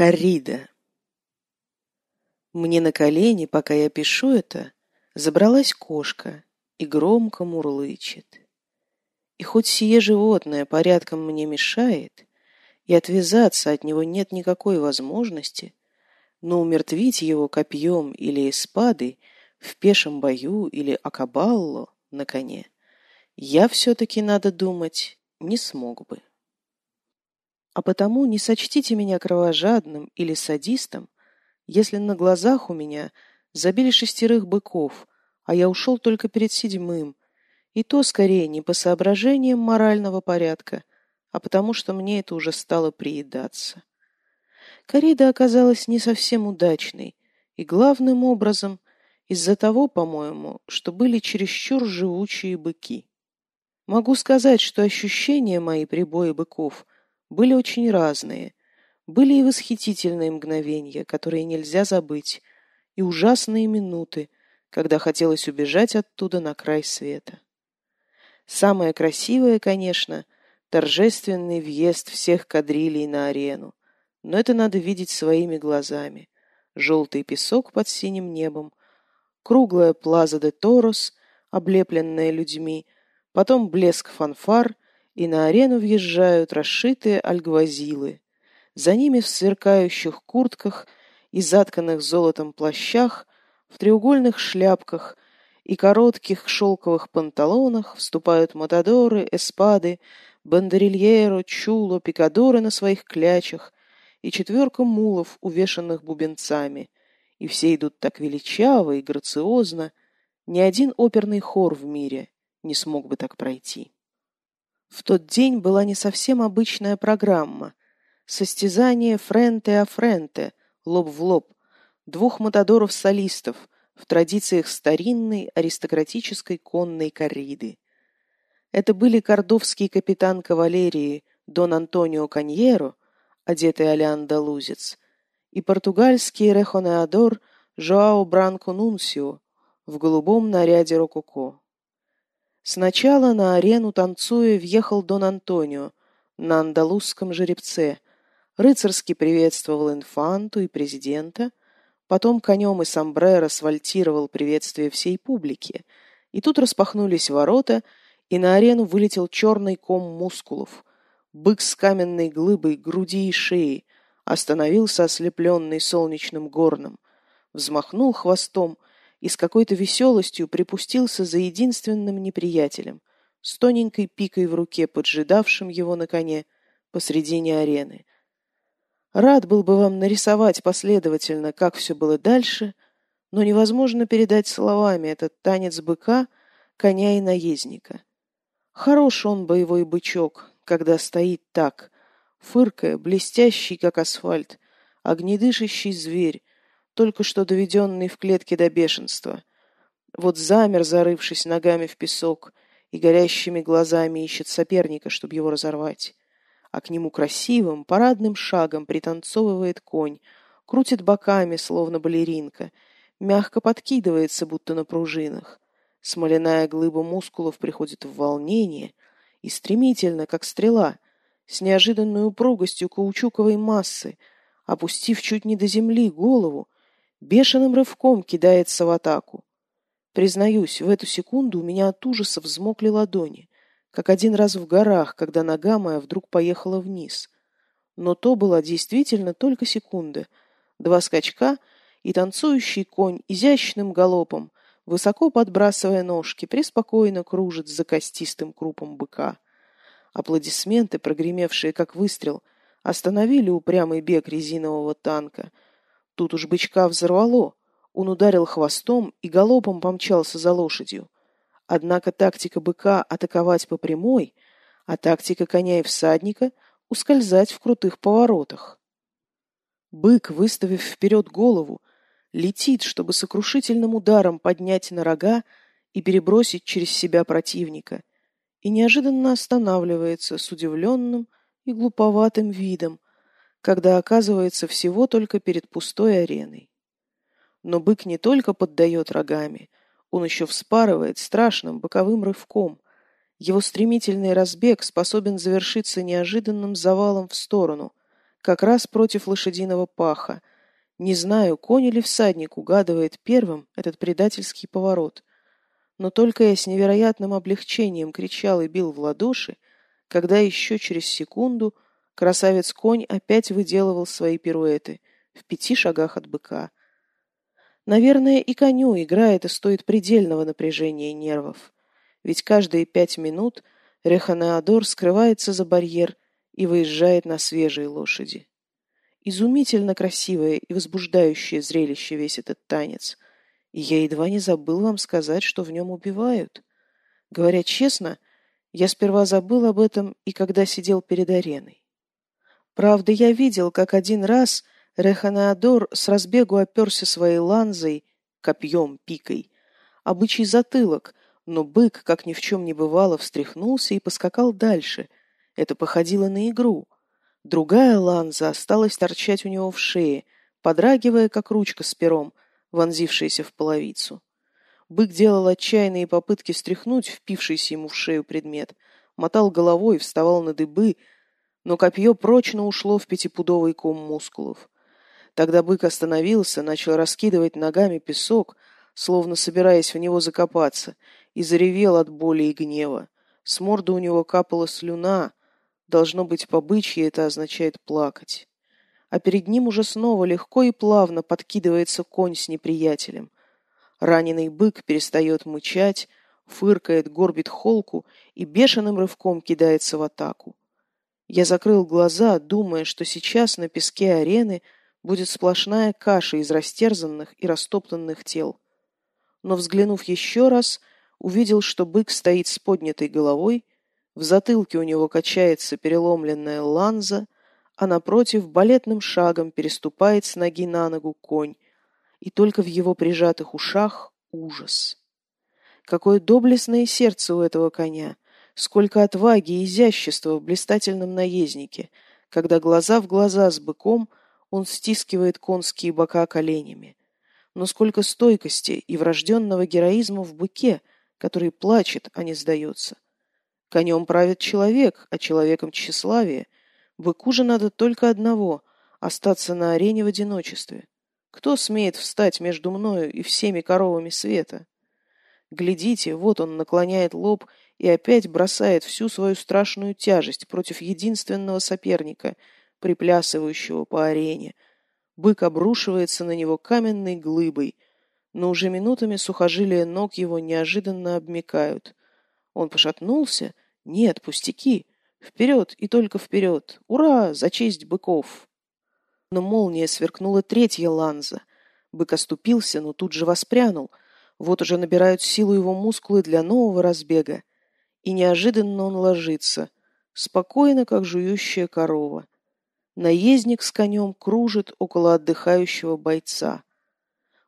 Коррида. Мне на колени, пока я пишу это, забралась кошка и громко мурлычет. И хоть сие животное порядком мне мешает, и отвязаться от него нет никакой возможности, но умертвить его копьем или эспадой в пешем бою или акабалло на коне я все-таки, надо думать, не смог бы. А потому не сочтите меня кровожадным или садистом, если на глазах у меня забили шестерых быков, а я ушел только перед седьмым, и то скорее не по соображениям морального порядка, а потому что мне это уже стало приедаться. Корида оказалась не совсем удачной, и главным образом из-за того, по-моему, что были чересчур живучие быки. Могу сказать, что ощущения мои при бое быков были очень разные. Были и восхитительные мгновения, которые нельзя забыть, и ужасные минуты, когда хотелось убежать оттуда на край света. Самое красивое, конечно, торжественный въезд всех кадрилей на арену, но это надо видеть своими глазами. Желтый песок под синим небом, круглая плаза де Торос, облепленная людьми, потом блеск фанфар — и на арену въезжают расшитые альгвазилы. За ними в сверкающих куртках и затканных золотом плащах, в треугольных шляпках и коротких шелковых панталонах вступают матадоры, эспады, бандерильеро, чуло, пикадоры на своих клячах и четверка мулов, увешанных бубенцами. И все идут так величаво и грациозно, ни один оперный хор в мире не смог бы так пройти. В тот день была не совсем обычная программа. Состязание френте-а-френте, лоб в лоб, двух матадоров-солистов в традициях старинной аристократической конной корриды. Это были кордовский капитан кавалерии Дон Антонио Каньеро, одетый а андалузец, и португальский рехонеадор Жоао Бранко Нунсио в голубом наряде рококо. Сначала на арену, танцуя, въехал Дон Антонио на андалузском жеребце, рыцарски приветствовал инфанту и президента, потом конем и сомбреро свальтировал приветствие всей публики, и тут распахнулись ворота, и на арену вылетел черный ком мускулов. Бык с каменной глыбой груди и шеи остановился ослепленный солнечным горном, взмахнул хвостом — и с какой-то веселостью припустился за единственным неприятелем, с тоненькой пикой в руке, поджидавшим его на коне посредине арены. Рад был бы вам нарисовать последовательно, как все было дальше, но невозможно передать словами этот танец быка, коня и наездника. Хорош он, боевой бычок, когда стоит так, фыркая, блестящий, как асфальт, огнедышащий зверь, только что доведенный в клетке до бешенства. Вот замер, зарывшись ногами в песок, и горящими глазами ищет соперника, чтобы его разорвать. А к нему красивым, парадным шагом пританцовывает конь, крутит боками, словно балеринка, мягко подкидывается, будто на пружинах. Смоляная глыба мускулов приходит в волнение и стремительно, как стрела, с неожиданной упругостью каучуковой массы, опустив чуть не до земли голову, бешеным рывком кидается в атаку. Признаюсь, в эту секунду у меня от ужаса взмокли ладони, как один раз в горах, когда нога моя вдруг поехала вниз. Но то была действительно только секунда. Два скачка, и танцующий конь изящным галопом, высоко подбрасывая ножки, преспокойно кружит за костистым крупом быка. Аплодисменты, прогремевшие как выстрел, остановили упрямый бег резинового танка — Тут уж бычка взорвало. Он ударил хвостом и галопом помчался за лошадью. Однако тактика быка атаковать по прямой, а тактика коня и всадника ускользать в крутых поворотах. Бык, выставив вперед голову, летит, чтобы сокрушительным ударом поднять на рога и перебросить через себя противника, и неожиданно останавливается с удивленным и глуповатым видом, когда оказывается всего только перед пустой ареной. Но бык не только поддает рогами, он еще вспарывает страшным боковым рывком. Его стремительный разбег способен завершиться неожиданным завалом в сторону, как раз против лошадиного паха. Не знаю, конь или всадник угадывает первым этот предательский поворот. Но только я с невероятным облегчением кричал и бил в ладоши, когда еще через секунду красавец-конь опять выделывал свои пируэты в пяти шагах от быка. Наверное, и коню игра эта стоит предельного напряжения нервов. Ведь каждые пять минут Реханеадор скрывается за барьер и выезжает на свежие лошади. Изумительно красивое и возбуждающее зрелище весь этот танец. И я едва не забыл вам сказать, что в нем убивают. Говоря честно, я сперва забыл об этом и когда сидел перед ареной. Правда, я видел, как один раз Реханеадор с разбегу оперся своей ланзой, копьем, пикой, обычий затылок, но бык, как ни в чем не бывало, встряхнулся и поскакал дальше. Это походило на игру. Другая ланза осталась торчать у него в шее, подрагивая, как ручка с пером, вонзившаяся в половицу. Бык делал отчаянные попытки стряхнуть впившийся ему в шею предмет, мотал головой, вставал на дыбы, но копье прочно ушло в пятипудовый ком мускулов. Тогда бык остановился, начал раскидывать ногами песок, словно собираясь в него закопаться, и заревел от боли и гнева. С морды у него капала слюна. Должно быть, по-бычьи это означает плакать. А перед ним уже снова легко и плавно подкидывается конь с неприятелем. Раненый бык перестает мычать, фыркает, горбит холку и бешеным рывком кидается в атаку. Я закрыл глаза, думая, что сейчас на песке арены будет сплошная каша из растерзанных и растоптанных тел. Но, взглянув еще раз, увидел, что бык стоит с поднятой головой, в затылке у него качается переломленная ланза, а напротив балетным шагом переступает с ноги на ногу конь, и только в его прижатых ушах ужас. Какое доблестное сердце у этого коня, сколько отваги и изящества в блистательном наезднике, когда глаза в глаза с быком он стискивает конские бока коленями. Но сколько стойкости и врожденного героизма в быке, который плачет, а не сдается. Конем правит человек, а человеком тщеславие. Быку же надо только одного — остаться на арене в одиночестве. Кто смеет встать между мною и всеми коровами света? Глядите, вот он наклоняет лоб и опять бросает всю свою страшную тяжесть против единственного соперника, приплясывающего по арене. Бык обрушивается на него каменной глыбой — но уже минутами сухожилия ног его неожиданно обмекают. Он пошатнулся. Нет, пустяки. Вперед и только вперед. Ура! За честь быков! Но молния сверкнула третья ланза. Бык оступился, но тут же воспрянул. Вот уже набирают силу его мускулы для нового разбега. И неожиданно он ложится, спокойно, как жующая корова. Наездник с конем кружит около отдыхающего бойца.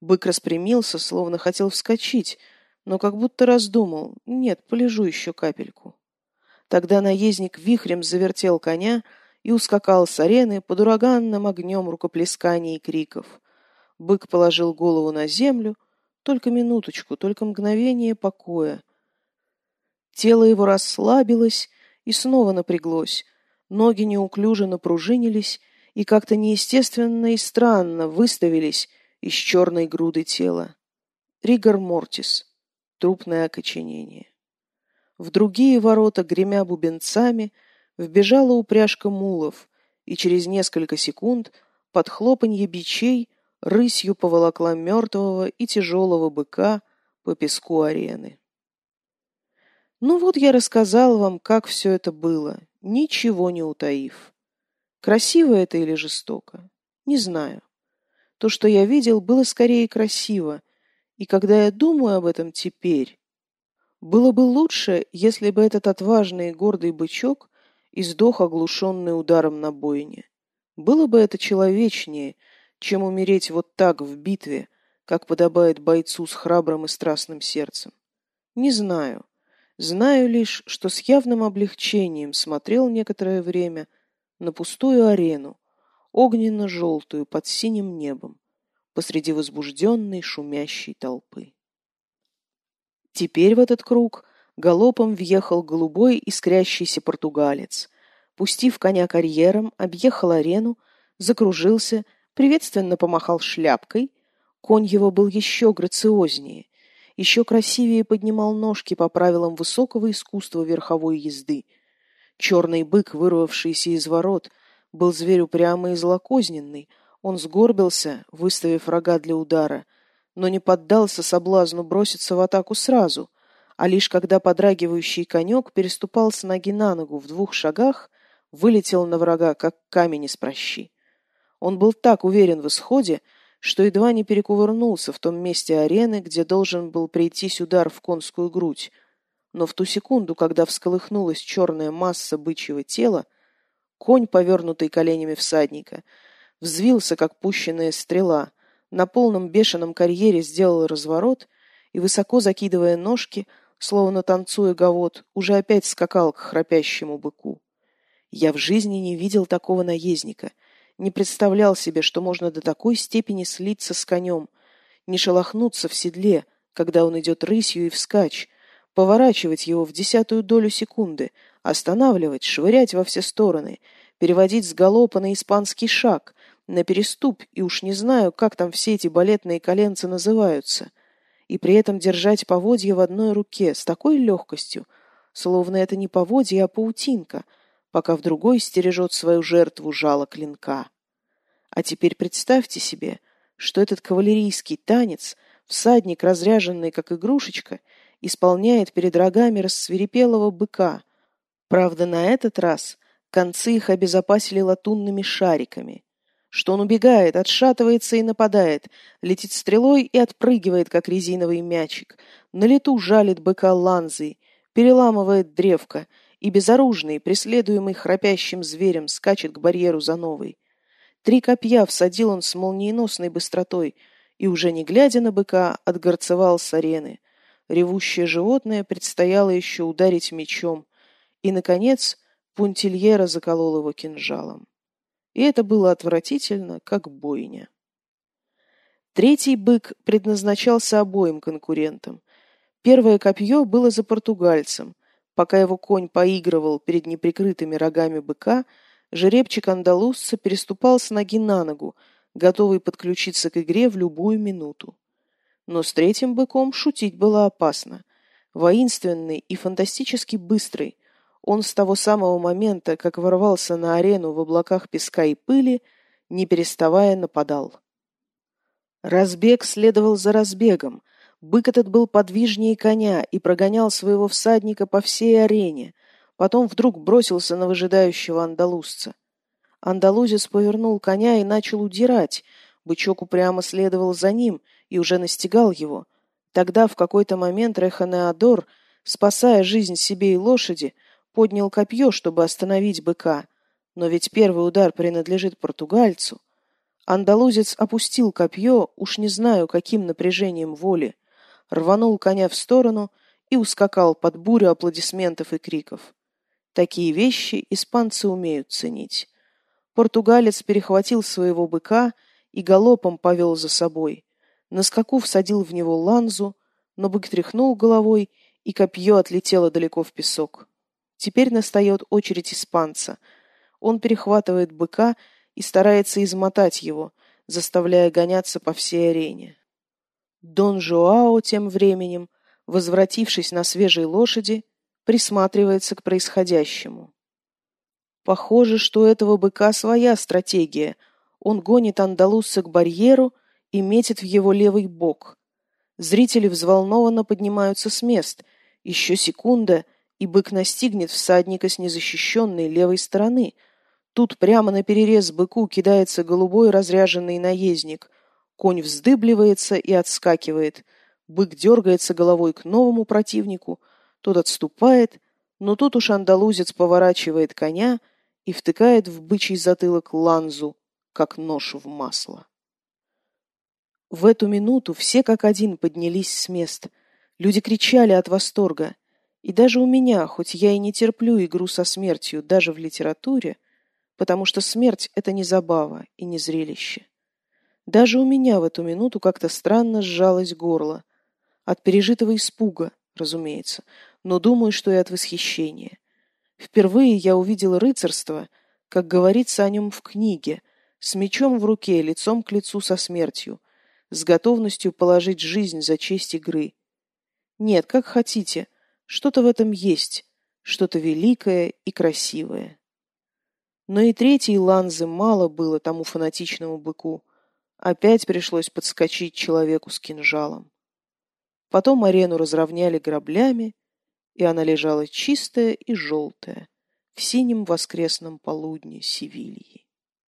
Бык распрямился, словно хотел вскочить, но как будто раздумал. Нет, полежу еще капельку. Тогда наездник вихрем завертел коня и ускакал с арены под ураганным огнем рукоплесканий и криков. Бык положил голову на землю, только минуточку, только мгновение покоя. Тело его расслабилось и снова напряглось, ноги неуклюже напружинились и как-то неестественно и странно выставились из черной груды тела. Ригор мортис. Трупное окоченение. В другие ворота, гремя бубенцами, вбежала упряжка мулов, и через несколько секунд под хлопанье бичей рысью поволокла мертвого и тяжелого быка по песку арены. Ну вот я рассказал вам, как все это было, ничего не утаив. Красиво это или жестоко? Не знаю. То, что я видел, было скорее красиво, и когда я думаю об этом теперь, было бы лучше, если бы этот отважный и гордый бычок издох оглушенный ударом на бойне. Было бы это человечнее, чем умереть вот так в битве, как подобает бойцу с храбрым и страстным сердцем. Не знаю. Знаю лишь, что с явным облегчением смотрел некоторое время на пустую арену, огненно-желтую под синим небом, посреди возбужденной шумящей толпы. Теперь в этот круг галопом въехал голубой искрящийся португалец. пустив коня карьером, объехал арену, закружился, приветственно помахал шляпкой. Конь его был еще грациознее, еще красивее поднимал ножки по правилам высокого искусства верховой езды. Черный бык, вырвавшийся из ворот, был зверь упрямый и злокозненный. Он сгорбился, выставив рога для удара, но не поддался соблазну броситься в атаку сразу, а лишь когда подрагивающий конек переступал с ноги на ногу в двух шагах, вылетел на врага, как камень из прощи. Он был так уверен в исходе, что едва не перекувырнулся в том месте арены, где должен был прийтись удар в конскую грудь. Но в ту секунду, когда всколыхнулась черная масса бычьего тела, конь, повернутый коленями всадника, взвился, как пущенная стрела, на полном бешеном карьере сделал разворот и, высоко закидывая ножки, словно танцуя гавот, уже опять скакал к храпящему быку. Я в жизни не видел такого наездника, не представлял себе, что можно до такой степени слиться с конем, не шелохнуться в седле, когда он идет рысью и вскачь, поворачивать его в десятую долю секунды, останавливать, швырять во все стороны, переводить с галопа на испанский шаг, на переступ, и уж не знаю, как там все эти балетные коленцы называются, и при этом держать поводья в одной руке с такой легкостью, словно это не поводья, а паутинка, пока в другой стережет свою жертву жало клинка. А теперь представьте себе, что этот кавалерийский танец, всадник, разряженный как игрушечка, исполняет перед рогами рассверепелого быка. Правда, на этот раз концы их обезопасили латунными шариками что он убегает, отшатывается и нападает, летит стрелой и отпрыгивает, как резиновый мячик, на лету жалит быка ланзой, переламывает древко, и безоружный, преследуемый храпящим зверем, скачет к барьеру за новой. Три копья всадил он с молниеносной быстротой, и, уже не глядя на быка, отгорцевал с арены. Ревущее животное предстояло еще ударить мечом, и, наконец, Пунтильера заколол его кинжалом и это было отвратительно, как бойня. Третий бык предназначался обоим конкурентам. Первое копье было за португальцем. Пока его конь поигрывал перед неприкрытыми рогами быка, жеребчик андалузца переступал с ноги на ногу, готовый подключиться к игре в любую минуту. Но с третьим быком шутить было опасно. Воинственный и фантастически быстрый, он с того самого момента, как ворвался на арену в облаках песка и пыли, не переставая нападал. Разбег следовал за разбегом. Бык этот был подвижнее коня и прогонял своего всадника по всей арене. Потом вдруг бросился на выжидающего андалузца. Андалузец повернул коня и начал удирать. Бычок упрямо следовал за ним и уже настигал его. Тогда в какой-то момент Реханеадор, спасая жизнь себе и лошади, поднял копье, чтобы остановить быка. Но ведь первый удар принадлежит португальцу. Андалузец опустил копье, уж не знаю, каким напряжением воли, рванул коня в сторону и ускакал под бурю аплодисментов и криков. Такие вещи испанцы умеют ценить. Португалец перехватил своего быка и галопом повел за собой. На скаку всадил в него ланзу, но бык тряхнул головой, и копье отлетело далеко в песок. Теперь настает очередь испанца. Он перехватывает быка и старается измотать его, заставляя гоняться по всей арене. Дон Жуао тем временем, возвратившись на свежей лошади, присматривается к происходящему. Похоже, что у этого быка своя стратегия. Он гонит андалузца к барьеру и метит в его левый бок. Зрители взволнованно поднимаются с мест. Еще секунда — и бык настигнет всадника с незащищенной левой стороны. Тут прямо на перерез быку кидается голубой разряженный наездник. Конь вздыбливается и отскакивает. Бык дергается головой к новому противнику. Тот отступает, но тут уж андалузец поворачивает коня и втыкает в бычий затылок ланзу, как нож в масло. В эту минуту все как один поднялись с мест. Люди кричали от восторга. И даже у меня, хоть я и не терплю игру со смертью даже в литературе, потому что смерть — это не забава и не зрелище. Даже у меня в эту минуту как-то странно сжалось горло. От пережитого испуга, разумеется, но думаю, что и от восхищения. Впервые я увидел рыцарство, как говорится о нем в книге, с мечом в руке, лицом к лицу со смертью, с готовностью положить жизнь за честь игры. Нет, как хотите, что-то в этом есть, что-то великое и красивое. Но и третьей ланзы мало было тому фанатичному быку. Опять пришлось подскочить человеку с кинжалом. Потом арену разровняли граблями, и она лежала чистая и желтая в синем воскресном полудне Севильи.